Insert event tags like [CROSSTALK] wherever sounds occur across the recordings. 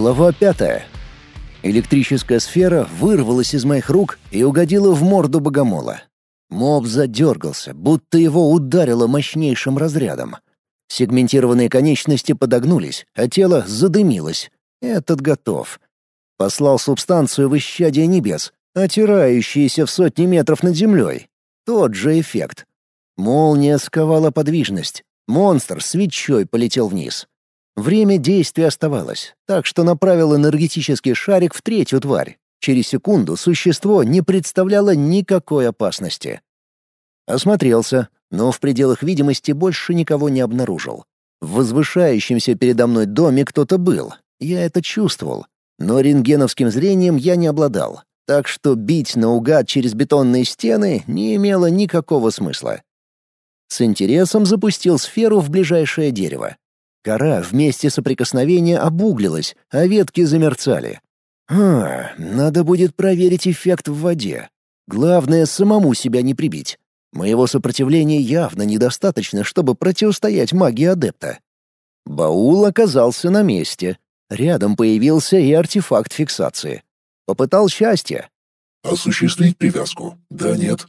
Глава пятая. Электрическая сфера вырвалась из моих рук и угодила в морду богомола. Моб задергался, будто его ударило мощнейшим разрядом. Сегментированные конечности подогнулись, а тело задымилось. Этот готов. Послал субстанцию в исчадие небес, отирающиеся в сотни метров над землей. Тот же эффект. Молния сковала подвижность. Монстр свечой полетел вниз. Время действия оставалось, так что направил энергетический шарик в третью тварь. Через секунду существо не представляло никакой опасности. Осмотрелся, но в пределах видимости больше никого не обнаружил. В возвышающемся передо мной доме кто-то был. Я это чувствовал. Но рентгеновским зрением я не обладал, так что бить наугад через бетонные стены не имело никакого смысла. С интересом запустил сферу в ближайшее дерево. Кора вместе соприкосновения обуглилась, а ветки замерцали. А, надо будет проверить эффект в воде. Главное, самому себя не прибить. Моего сопротивления явно недостаточно, чтобы противостоять магии адепта. Баул оказался на месте. Рядом появился и артефакт фиксации. Попытал счастье. «Осуществить привязку? Да, нет?»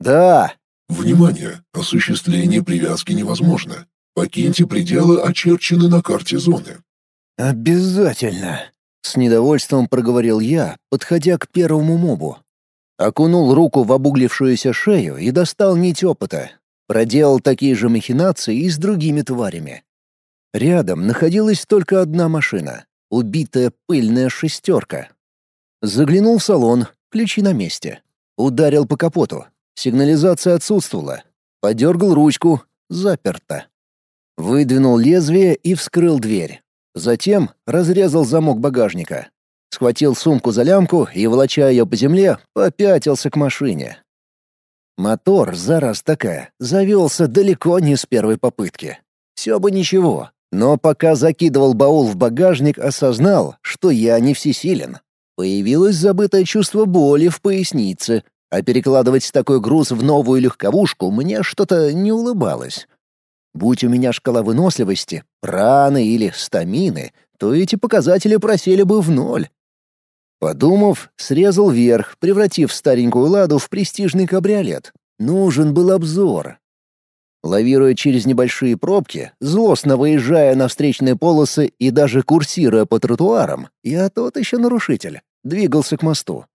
«Да». «Внимание! Осуществление привязки невозможно. Покиньте пределы, очерченные на карте зоны». «Обязательно!» — с недовольством проговорил я, подходя к первому мобу. Окунул руку в обуглившуюся шею и достал нить опыта. Проделал такие же махинации и с другими тварями. Рядом находилась только одна машина — убитая пыльная шестерка. Заглянул в салон, ключи на месте. Ударил по капоту. Сигнализация отсутствовала. Подергал ручку, заперто. Выдвинул лезвие и вскрыл дверь. Затем разрезал замок багажника. Схватил сумку за лямку и, волоча ее по земле, попятился к машине. Мотор, зараз такая, завелся далеко не с первой попытки. Все бы ничего, но пока закидывал баул в багажник, осознал, что я не всесилен. Появилось забытое чувство боли в пояснице, а перекладывать такой груз в новую легковушку мне что-то не улыбалось. Будь у меня шкала выносливости, праны или стамины, то эти показатели просели бы в ноль. Подумав, срезал верх, превратив старенькую ладу в престижный кабриолет. Нужен был обзор. Лавируя через небольшие пробки, злостно выезжая на встречные полосы и даже курсируя по тротуарам, я тот еще нарушитель, двигался к мосту.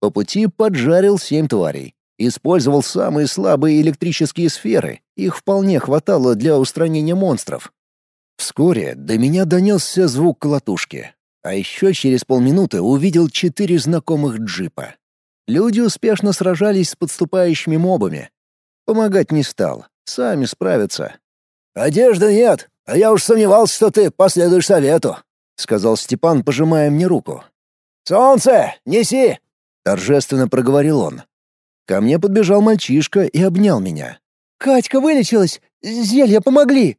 По пути поджарил семь тварей. Использовал самые слабые электрические сферы, их вполне хватало для устранения монстров. Вскоре до меня донесся звук колотушки, а еще через полминуты увидел четыре знакомых джипа. Люди успешно сражались с подступающими мобами. Помогать не стал, сами справятся. «Одежды нет, а я уж сомневался, что ты последуешь совету», — сказал Степан, пожимая мне руку. «Солнце, неси!» — торжественно проговорил он. Ко мне подбежал мальчишка и обнял меня. «Катька вылечилась! Зелья помогли!»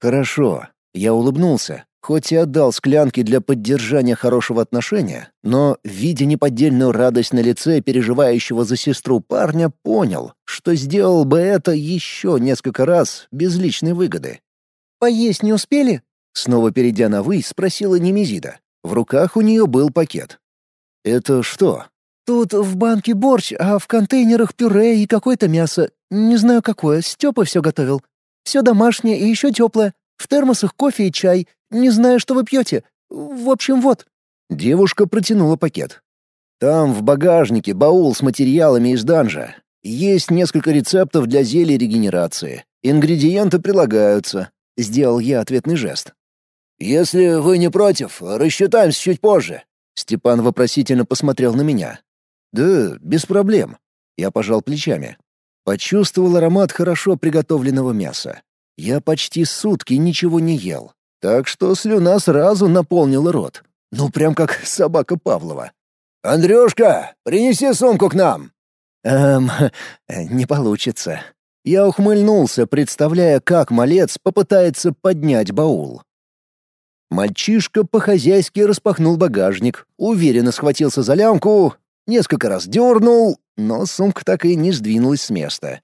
«Хорошо». Я улыбнулся, хоть и отдал склянки для поддержания хорошего отношения, но, видя неподдельную радость на лице переживающего за сестру парня, понял, что сделал бы это еще несколько раз без личной выгоды. «Поесть не успели?» Снова перейдя на «вы», спросила Немезида. В руках у нее был пакет. «Это что?» «Тут в банке борщ, а в контейнерах пюре и какое-то мясо. Не знаю какое, Степа все готовил. Все домашнее и еще теплое. В термосах кофе и чай. Не знаю, что вы пьете. В общем, вот». Девушка протянула пакет. «Там в багажнике баул с материалами из данжа. Есть несколько рецептов для зелий регенерации. Ингредиенты прилагаются». Сделал я ответный жест. «Если вы не против, рассчитаемся чуть позже». Степан вопросительно посмотрел на меня. «Да, без проблем». Я пожал плечами. Почувствовал аромат хорошо приготовленного мяса. Я почти сутки ничего не ел, так что слюна сразу наполнила рот. Ну, прям как собака Павлова. «Андрюшка, принеси сумку к нам!» «Эм, [LAUGHS] не получится». Я ухмыльнулся, представляя, как малец попытается поднять баул. Мальчишка по-хозяйски распахнул багажник, уверенно схватился за лямку Несколько раз дернул, но сумка так и не сдвинулась с места.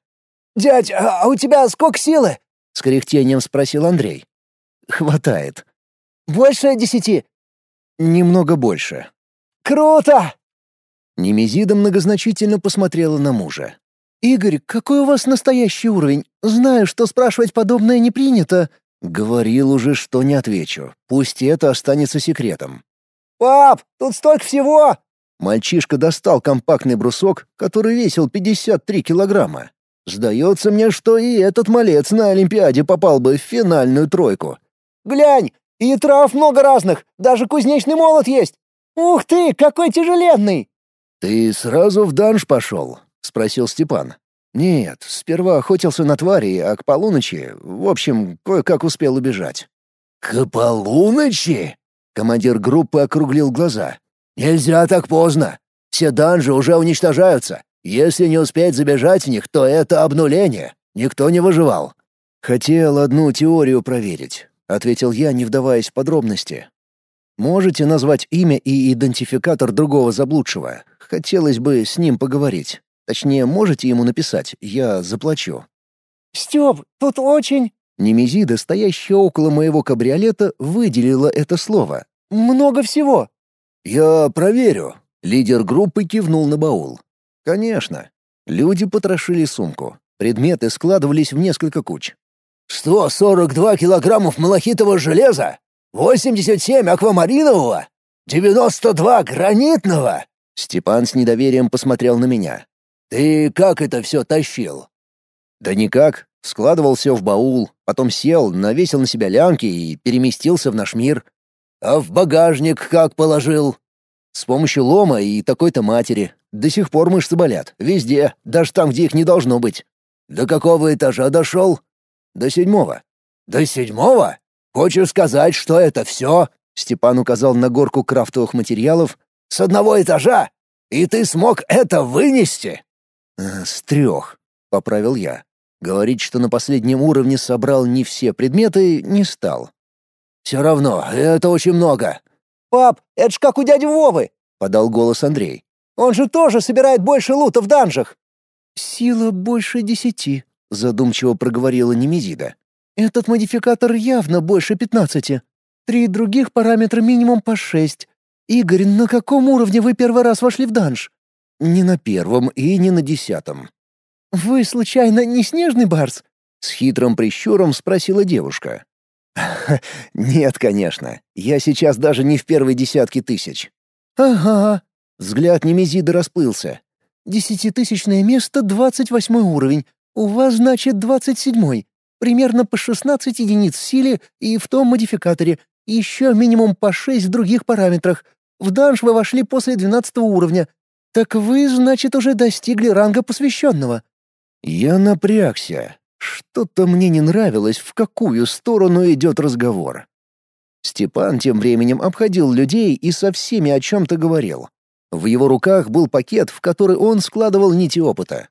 «Дядь, а у тебя сколько силы?» — с кряхтением спросил Андрей. «Хватает». «Больше десяти?» Немного больше. «Круто!» Немезида многозначительно посмотрела на мужа. «Игорь, какой у вас настоящий уровень? Знаю, что спрашивать подобное не принято». Говорил уже, что не отвечу. Пусть это останется секретом. «Пап, тут столько всего!» Мальчишка достал компактный брусок, который весил 53 килограмма. Сдается мне, что и этот малец на Олимпиаде попал бы в финальную тройку. «Глянь, и трав много разных, даже кузнечный молот есть! Ух ты, какой тяжеленный!» «Ты сразу в данж пошел?» — спросил Степан. «Нет, сперва охотился на твари, а к полуночи, в общем, кое-как успел убежать». «К полуночи?» — командир группы округлил глаза. «Нельзя так поздно. Все данжи уже уничтожаются. Если не успеть забежать в них, то это обнуление. Никто не выживал». «Хотел одну теорию проверить», — ответил я, не вдаваясь в подробности. «Можете назвать имя и идентификатор другого заблудшего? Хотелось бы с ним поговорить. Точнее, можете ему написать, я заплачу». «Стёп, тут очень...» Немезида, стоящая около моего кабриолета, выделила это слово. «Много всего. «Я проверю». Лидер группы кивнул на баул. «Конечно». Люди потрошили сумку. Предметы складывались в несколько куч. «Сто сорок два килограммов малахитового железа? Восемьдесят семь аквамаринового? Девяносто два гранитного?» Степан с недоверием посмотрел на меня. «Ты как это все тащил?» «Да никак. Складывал все в баул, потом сел, навесил на себя лямки и переместился в наш мир. А в багажник как положил? С помощью лома и такой-то матери. До сих пор мышцы болят. Везде, даже там, где их не должно быть. До какого этажа дошел? До седьмого. До седьмого? Хочешь сказать, что это все? Степан указал на горку крафтовых материалов. С одного этажа? И ты смог это вынести? «Э, с трех, поправил я. Говорить, что на последнем уровне собрал не все предметы, не стал. «Все равно, это очень много». «Пап, это ж как у дяди Вовы!» — подал голос Андрей. «Он же тоже собирает больше лута в данжах!» «Сила больше десяти», — задумчиво проговорила Немезида. «Этот модификатор явно больше пятнадцати. Три других параметра минимум по шесть. Игорь, на каком уровне вы первый раз вошли в данж?» «Не на первом и не на десятом». «Вы, случайно, не снежный барс?» — с хитрым прищуром спросила девушка. [LAUGHS] «Нет, конечно. Я сейчас даже не в первой десятке тысяч». «Ага». Взгляд Немезида расплылся. «Десятитысячное место — двадцать восьмой уровень. У вас, значит, двадцать седьмой. Примерно по шестнадцать единиц в силе и в том модификаторе. Еще минимум по шесть в других параметрах. В данж вы вошли после двенадцатого уровня. Так вы, значит, уже достигли ранга посвященного». Я напрягся. Что-то мне не нравилось, в какую сторону идет разговор. Степан тем временем обходил людей и со всеми о чем-то говорил. В его руках был пакет, в который он складывал нити опыта.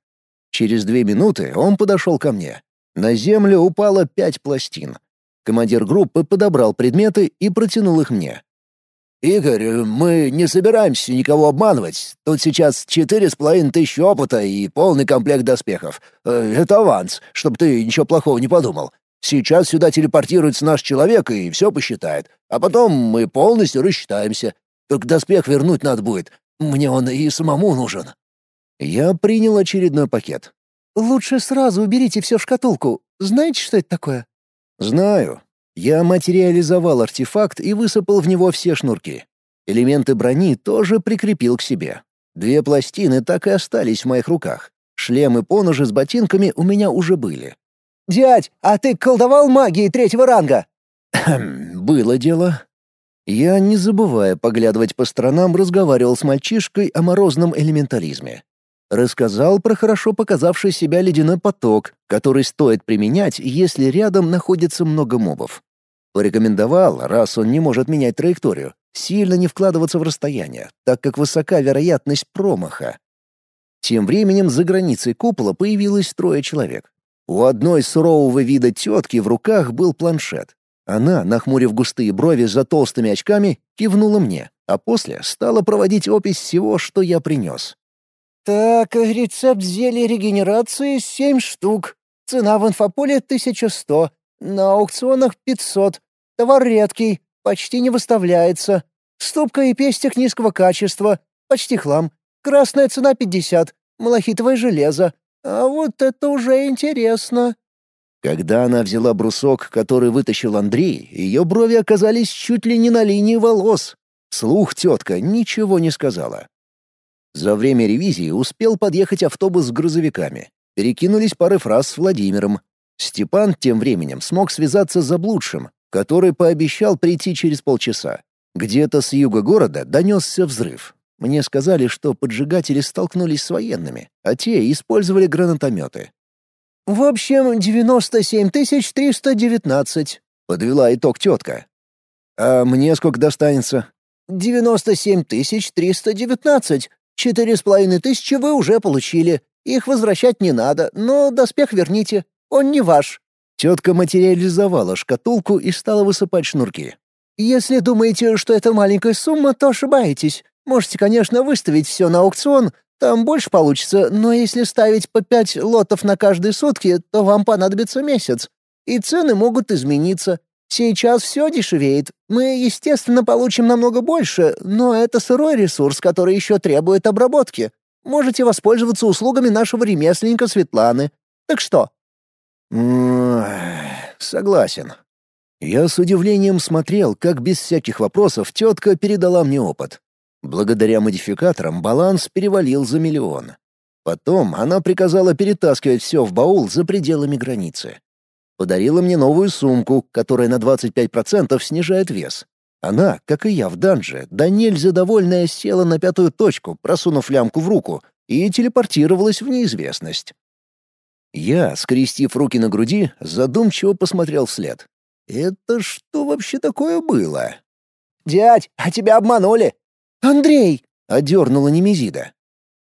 Через две минуты он подошел ко мне. На землю упало пять пластин. Командир группы подобрал предметы и протянул их мне. «Игорь, мы не собираемся никого обманывать. Тут сейчас четыре с половиной тысячи опыта и полный комплект доспехов. Э, это аванс, чтобы ты ничего плохого не подумал. Сейчас сюда телепортируется наш человек и все посчитает. А потом мы полностью рассчитаемся. Только доспех вернуть надо будет. Мне он и самому нужен». Я принял очередной пакет. «Лучше сразу уберите все в шкатулку. Знаете, что это такое?» «Знаю. Я материализовал артефакт и высыпал в него все шнурки. Элементы брони тоже прикрепил к себе. Две пластины так и остались в моих руках. Шлем и поножи с ботинками у меня уже были. «Дядь, а ты колдовал магией третьего ранга?» «Было дело». Я, не забывая поглядывать по сторонам, разговаривал с мальчишкой о морозном элементализме. Рассказал про хорошо показавший себя ледяной поток, который стоит применять, если рядом находится много мобов. Порекомендовал, раз он не может менять траекторию, сильно не вкладываться в расстояние, так как высока вероятность промаха. Тем временем за границей купола появилось трое человек. У одной сурового вида тетки в руках был планшет. Она, нахмурив густые брови за толстыми очками, кивнула мне, а после стала проводить опись всего, что я принес. «Так, рецепт зелья регенерации — семь штук. Цена в инфополе — 1100. На аукционах — 500. Товар редкий, почти не выставляется. Ступка и пестик низкого качества, почти хлам. Красная цена пятьдесят, малахитовое железо. А вот это уже интересно». Когда она взяла брусок, который вытащил Андрей, ее брови оказались чуть ли не на линии волос. Слух тетка ничего не сказала. За время ревизии успел подъехать автобус с грузовиками. Перекинулись пары фраз с Владимиром. Степан тем временем смог связаться с заблудшим, который пообещал прийти через полчаса. Где-то с юга города донесся взрыв. Мне сказали, что поджигатели столкнулись с военными, а те использовали гранатометы. «В общем, девяносто семь тысяч триста девятнадцать», — подвела итог тетка. «А мне сколько достанется?» «Девяносто семь тысяч триста девятнадцать. Четыре с половиной тысячи вы уже получили. Их возвращать не надо, но доспех верните. Он не ваш». Тетка материализовала шкатулку и стала высыпать шнурки. «Если думаете, что это маленькая сумма, то ошибаетесь. Можете, конечно, выставить все на аукцион, там больше получится, но если ставить по пять лотов на каждые сутки, то вам понадобится месяц. И цены могут измениться. Сейчас все дешевеет. Мы, естественно, получим намного больше, но это сырой ресурс, который еще требует обработки. Можете воспользоваться услугами нашего ремесленника Светланы. Так что?» «Согласен». Я с удивлением смотрел, как без всяких вопросов тетка передала мне опыт. Благодаря модификаторам баланс перевалил за миллион. Потом она приказала перетаскивать все в баул за пределами границы. Подарила мне новую сумку, которая на 25% снижает вес. Она, как и я в данже, да нельзя довольная села на пятую точку, просунув лямку в руку, и телепортировалась в неизвестность. Я, скрестив руки на груди, задумчиво посмотрел вслед. Это что вообще такое было? «Дядь, а тебя обманули!» «Андрей!» — одернула Немезида.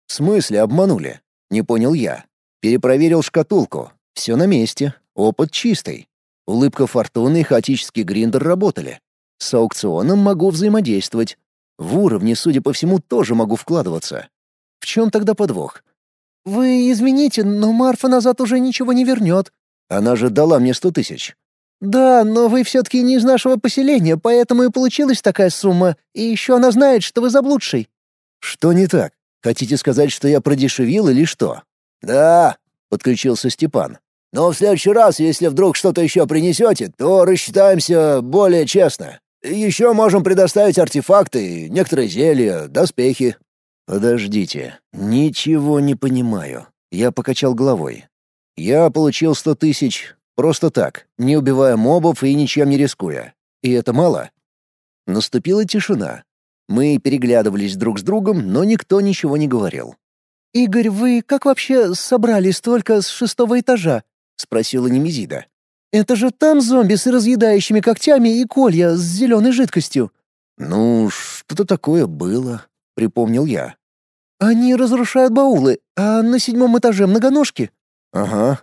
«В смысле обманули?» — не понял я. Перепроверил шкатулку. Все на месте. Опыт чистый. Улыбка фортуны и хаотический гриндер работали. С аукционом могу взаимодействовать. В уровне, судя по всему, тоже могу вкладываться. В чем тогда подвох? «Вы извините, но Марфа назад уже ничего не вернет». Она же дала мне сто тысяч. «Да, но вы все-таки не из нашего поселения, поэтому и получилась такая сумма. И еще она знает, что вы заблудший». «Что не так? Хотите сказать, что я продешевил или что?» «Да», — подключился Степан. «Но в следующий раз, если вдруг что-то еще принесете, то рассчитаемся более честно. Еще можем предоставить артефакты, некоторые зелья, доспехи». «Подождите, ничего не понимаю». Я покачал головой. «Я получил сто тысяч, Просто так, не убивая мобов и ничем не рискуя. И это мало. Наступила тишина. Мы переглядывались друг с другом, но никто ничего не говорил. «Игорь, вы как вообще собрали столько с шестого этажа?» — спросила Немезида. «Это же там зомби с разъедающими когтями и колья с зеленой жидкостью». «Ну, что-то такое было», — припомнил я. «Они разрушают баулы, а на седьмом этаже многоножки?» «Ага,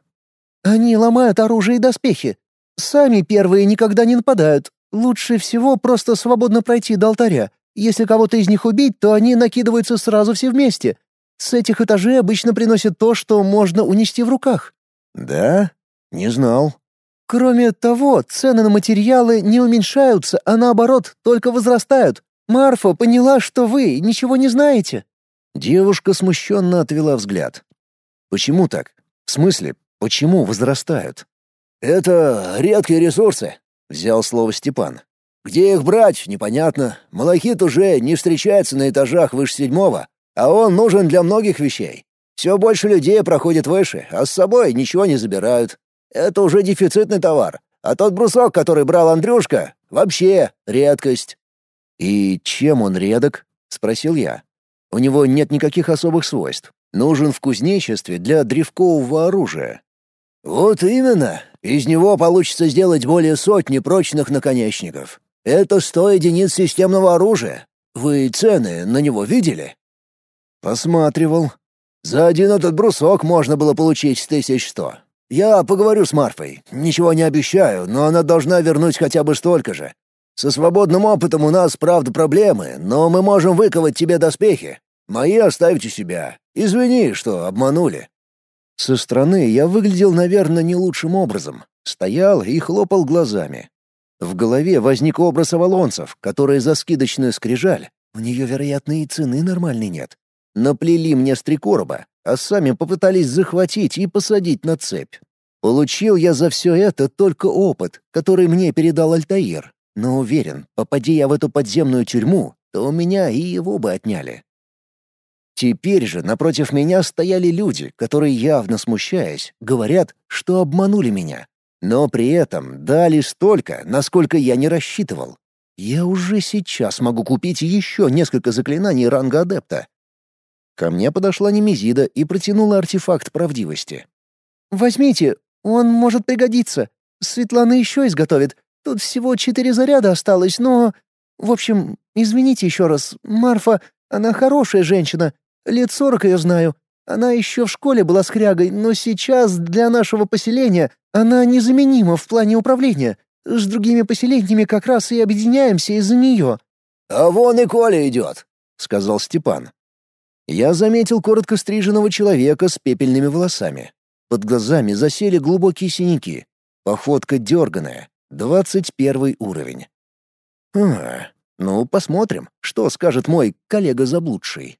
они ломают оружие и доспехи. Сами первые никогда не нападают. Лучше всего просто свободно пройти до алтаря. Если кого-то из них убить, то они накидываются сразу все вместе. С этих этажей обычно приносят то, что можно унести в руках». «Да? Не знал». «Кроме того, цены на материалы не уменьшаются, а наоборот, только возрастают. Марфа поняла, что вы ничего не знаете». Девушка смущенно отвела взгляд. «Почему так? В смысле, Почему возрастают? Это редкие ресурсы, взял слово Степан. Где их брать, непонятно. Малахит уже не встречается на этажах выше седьмого, а он нужен для многих вещей. Все больше людей проходит выше, а с собой ничего не забирают. Это уже дефицитный товар. А тот брусок, который брал Андрюшка, вообще редкость. «И чем он редок?» — спросил я. «У него нет никаких особых свойств. Нужен в кузнечестве для древкового оружия. «Вот именно. Из него получится сделать более сотни прочных наконечников. Это сто единиц системного оружия. Вы цены на него видели?» «Посматривал. За один этот брусок можно было получить тысяч сто. Я поговорю с Марфой. Ничего не обещаю, но она должна вернуть хотя бы столько же. Со свободным опытом у нас, правда, проблемы, но мы можем выковать тебе доспехи. Мои оставить у себя. Извини, что обманули». Со стороны я выглядел, наверное, не лучшим образом. Стоял и хлопал глазами. В голове возник образ авалонцев, которые за скидочную скрижаль, у нее, вероятно, и цены нормальной нет, наплели мне стрекороба, а сами попытались захватить и посадить на цепь. Получил я за все это только опыт, который мне передал Альтаир, но уверен, попади я в эту подземную тюрьму, то у меня и его бы отняли. Теперь же напротив меня стояли люди, которые, явно смущаясь, говорят, что обманули меня, но при этом дали столько, насколько я не рассчитывал. Я уже сейчас могу купить еще несколько заклинаний ранга адепта. Ко мне подошла Немезида и протянула артефакт правдивости. «Возьмите, он может пригодиться. Светлана еще изготовит. Тут всего четыре заряда осталось, но... В общем, извините еще раз, Марфа, она хорошая женщина. Лет сорок ее знаю. Она еще в школе была скрягой, но сейчас для нашего поселения она незаменима в плане управления. С другими поселениями как раз и объединяемся из-за нее». «А вон и Коля идет», — сказал Степан. Я заметил коротко стриженного человека с пепельными волосами. Под глазами засели глубокие синяки. Походка дерганая. Двадцать первый уровень. А, ну, посмотрим, что скажет мой коллега заблудший.